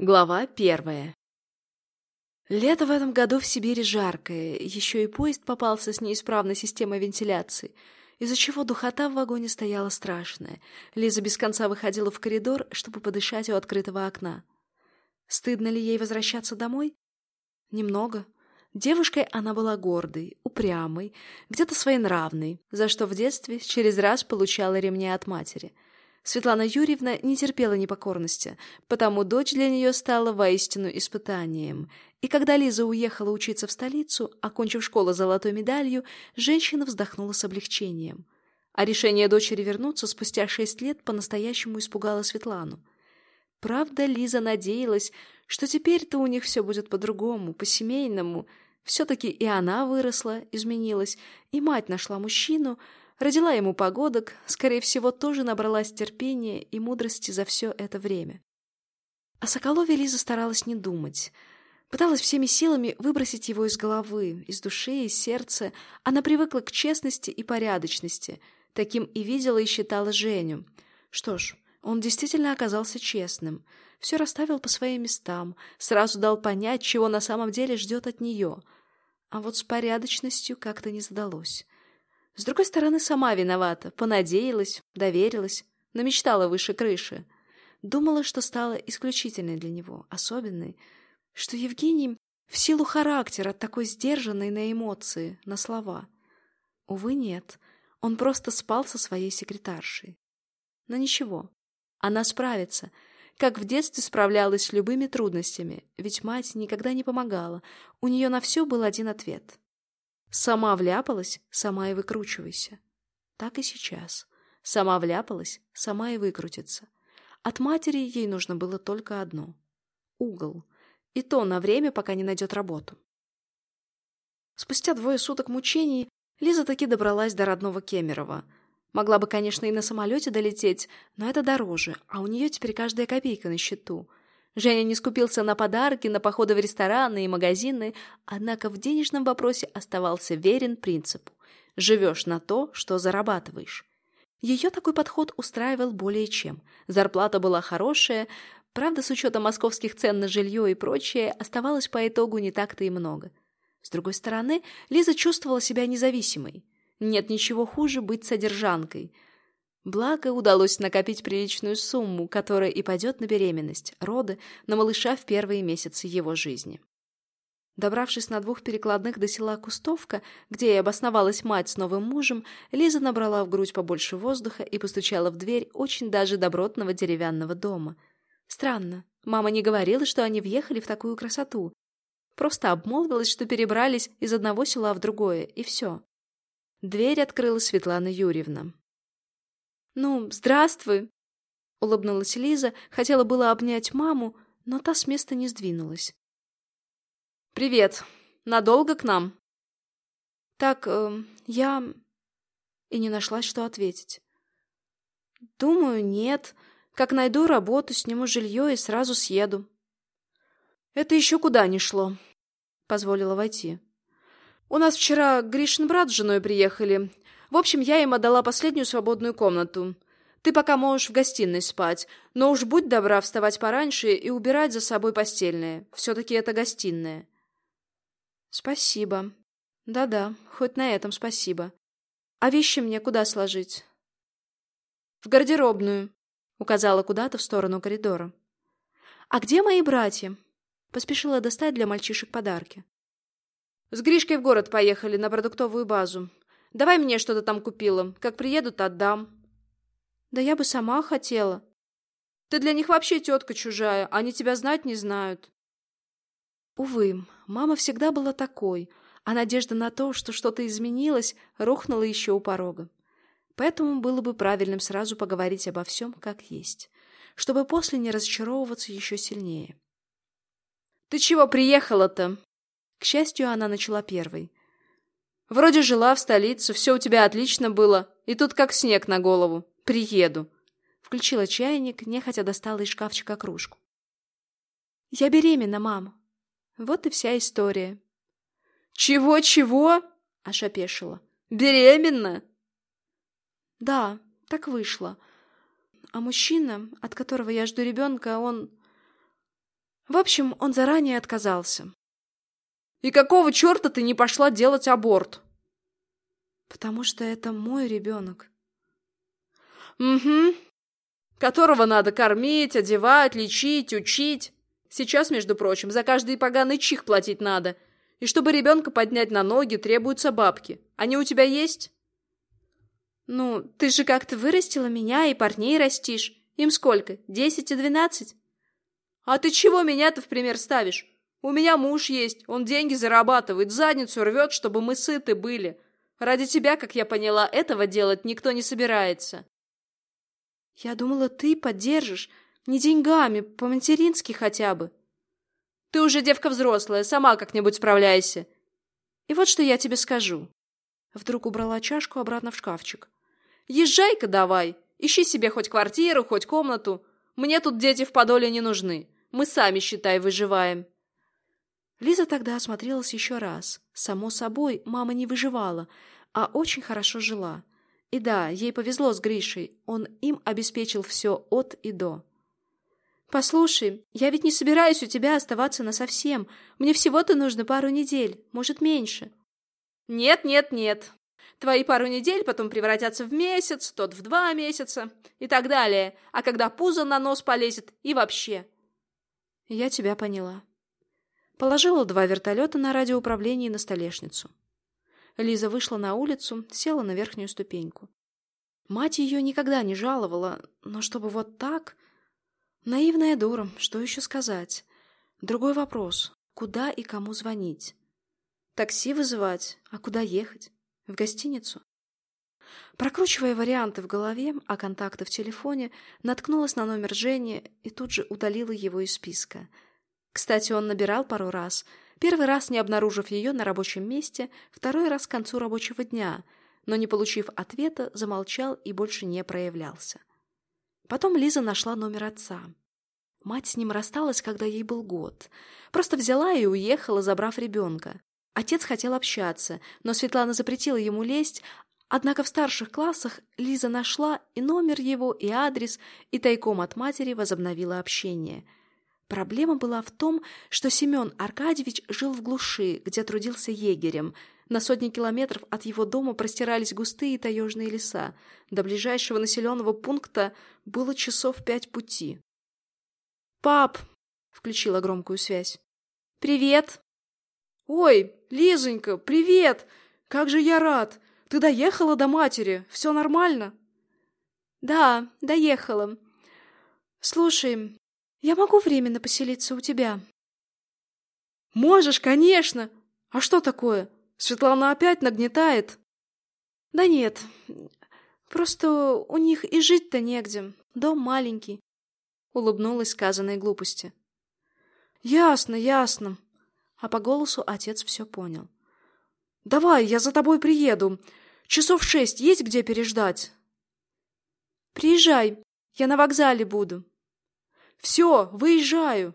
Глава первая Лето в этом году в Сибири жаркое, еще и поезд попался с неисправной системой вентиляции, из-за чего духота в вагоне стояла страшная. Лиза без конца выходила в коридор, чтобы подышать у открытого окна. Стыдно ли ей возвращаться домой? Немного. Девушкой она была гордой, упрямой, где-то своенравной, за что в детстве через раз получала ремня от матери — Светлана Юрьевна не терпела непокорности, потому дочь для нее стала воистину испытанием. И когда Лиза уехала учиться в столицу, окончив школу золотой медалью, женщина вздохнула с облегчением. А решение дочери вернуться спустя шесть лет по-настоящему испугало Светлану. Правда, Лиза надеялась, что теперь-то у них все будет по-другому, по-семейному. Все-таки и она выросла, изменилась, и мать нашла мужчину — Родила ему погодок, скорее всего, тоже набралась терпения и мудрости за все это время. О Соколове Лиза старалась не думать. Пыталась всеми силами выбросить его из головы, из души, из сердца. Она привыкла к честности и порядочности. Таким и видела и считала Женю. Что ж, он действительно оказался честным. Все расставил по своим местам, сразу дал понять, чего на самом деле ждет от нее. А вот с порядочностью как-то не задалось. С другой стороны, сама виновата. Понадеялась, доверилась, намечтала выше крыши. Думала, что стала исключительной для него, особенной. Что Евгений в силу характера такой сдержанный на эмоции, на слова. Увы, нет. Он просто спал со своей секретаршей. Но ничего, она справится. Как в детстве справлялась с любыми трудностями, ведь мать никогда не помогала. У нее на все был один ответ Сама вляпалась, сама и выкручивайся. Так и сейчас. Сама вляпалась, сама и выкрутится. От матери ей нужно было только одно — угол. И то на время, пока не найдет работу. Спустя двое суток мучений Лиза таки добралась до родного Кемерово. Могла бы, конечно, и на самолете долететь, но это дороже, а у нее теперь каждая копейка на счету — Женя не скупился на подарки, на походы в рестораны и магазины, однако в денежном вопросе оставался верен принципу «живешь на то, что зарабатываешь». Ее такой подход устраивал более чем. Зарплата была хорошая, правда, с учетом московских цен на жилье и прочее, оставалось по итогу не так-то и много. С другой стороны, Лиза чувствовала себя независимой. Нет ничего хуже быть содержанкой – Благо, удалось накопить приличную сумму, которая и пойдет на беременность, роды, на малыша в первые месяцы его жизни. Добравшись на двух перекладных до села Кустовка, где и обосновалась мать с новым мужем, Лиза набрала в грудь побольше воздуха и постучала в дверь очень даже добротного деревянного дома. Странно, мама не говорила, что они въехали в такую красоту. Просто обмолвилась, что перебрались из одного села в другое, и все. Дверь открыла Светлана Юрьевна. «Ну, здравствуй!» — улыбнулась Лиза, хотела было обнять маму, но та с места не сдвинулась. «Привет! Надолго к нам?» «Так, э, я...» И не нашлась, что ответить. «Думаю, нет. Как найду работу, сниму жилье и сразу съеду». «Это еще куда ни шло», — позволила войти. «У нас вчера Гришин брат с женой приехали. В общем, я им отдала последнюю свободную комнату. Ты пока можешь в гостиной спать, но уж будь добра вставать пораньше и убирать за собой постельное. Все-таки это гостиная. Спасибо. Да-да, хоть на этом спасибо. А вещи мне куда сложить? В гардеробную, указала куда-то в сторону коридора. А где мои братья? Поспешила достать для мальчишек подарки. С Гришкой в город поехали на продуктовую базу. Давай мне что-то там купила. Как приедут, отдам. Да я бы сама хотела. Ты для них вообще тетка чужая. Они тебя знать не знают. Увы, мама всегда была такой, а надежда на то, что что-то изменилось, рухнула еще у порога. Поэтому было бы правильным сразу поговорить обо всем как есть, чтобы после не разочаровываться еще сильнее. «Ты чего приехала-то?» К счастью, она начала первой. Вроде жила в столице, все у тебя отлично было, и тут как снег на голову. Приеду. Включила чайник, нехотя достала из шкафчика кружку. Я беременна, мам. Вот и вся история. Чего-чего? Аж опешила. Беременна? Да, так вышло. А мужчина, от которого я жду ребенка, он... В общем, он заранее отказался. «И какого черта ты не пошла делать аборт?» «Потому что это мой ребенок». «Угу. Которого надо кормить, одевать, лечить, учить. Сейчас, между прочим, за каждый поганый чих платить надо. И чтобы ребенка поднять на ноги, требуются бабки. Они у тебя есть?» «Ну, ты же как-то вырастила меня и парней растишь. Им сколько, десять и двенадцать?» «А ты чего меня-то в пример ставишь? У меня муж есть, он деньги зарабатывает, задницу рвет, чтобы мы сыты были. Ради тебя, как я поняла, этого делать никто не собирается». «Я думала, ты поддержишь. Не деньгами, по-матерински хотя бы». «Ты уже девка взрослая, сама как-нибудь справляйся». «И вот что я тебе скажу». Вдруг убрала чашку обратно в шкафчик. «Езжай-ка давай, ищи себе хоть квартиру, хоть комнату. Мне тут дети в подоле не нужны. Мы сами, считай, выживаем». Лиза тогда осмотрелась еще раз. Само собой, мама не выживала, а очень хорошо жила. И да, ей повезло с Гришей, он им обеспечил все от и до. «Послушай, я ведь не собираюсь у тебя оставаться насовсем. Мне всего-то нужно пару недель, может, меньше». «Нет, нет, нет. Твои пару недель потом превратятся в месяц, тот в два месяца и так далее. А когда пузо на нос полезет и вообще». «Я тебя поняла». Положила два вертолета на радиоуправлении на столешницу. Лиза вышла на улицу, села на верхнюю ступеньку. Мать ее никогда не жаловала, но чтобы вот так... Наивная дура, что еще сказать? Другой вопрос. Куда и кому звонить? Такси вызывать? А куда ехать? В гостиницу? Прокручивая варианты в голове, а контакты в телефоне, наткнулась на номер Жени и тут же удалила его из списка. Кстати, он набирал пару раз. Первый раз не обнаружив ее на рабочем месте, второй раз к концу рабочего дня, но, не получив ответа, замолчал и больше не проявлялся. Потом Лиза нашла номер отца. Мать с ним рассталась, когда ей был год. Просто взяла и уехала, забрав ребенка. Отец хотел общаться, но Светлана запретила ему лезть, однако в старших классах Лиза нашла и номер его, и адрес, и тайком от матери возобновила общение. Проблема была в том, что Семен Аркадьевич жил в глуши, где трудился егерем. На сотни километров от его дома простирались густые таежные леса. До ближайшего населенного пункта было часов пять пути. «Пап!» — включила громкую связь. «Привет!» «Ой, Лизонька, привет! Как же я рад! Ты доехала до матери? Все нормально?» «Да, доехала. Слушай, я могу временно поселиться у тебя?» «Можешь, конечно! А что такое? Светлана опять нагнетает?» «Да нет, просто у них и жить-то негде. Дом маленький», — улыбнулась сказанной глупости. «Ясно, ясно а по голосу отец все понял. «Давай, я за тобой приеду. Часов шесть есть где переждать?» «Приезжай, я на вокзале буду». «Все, выезжаю».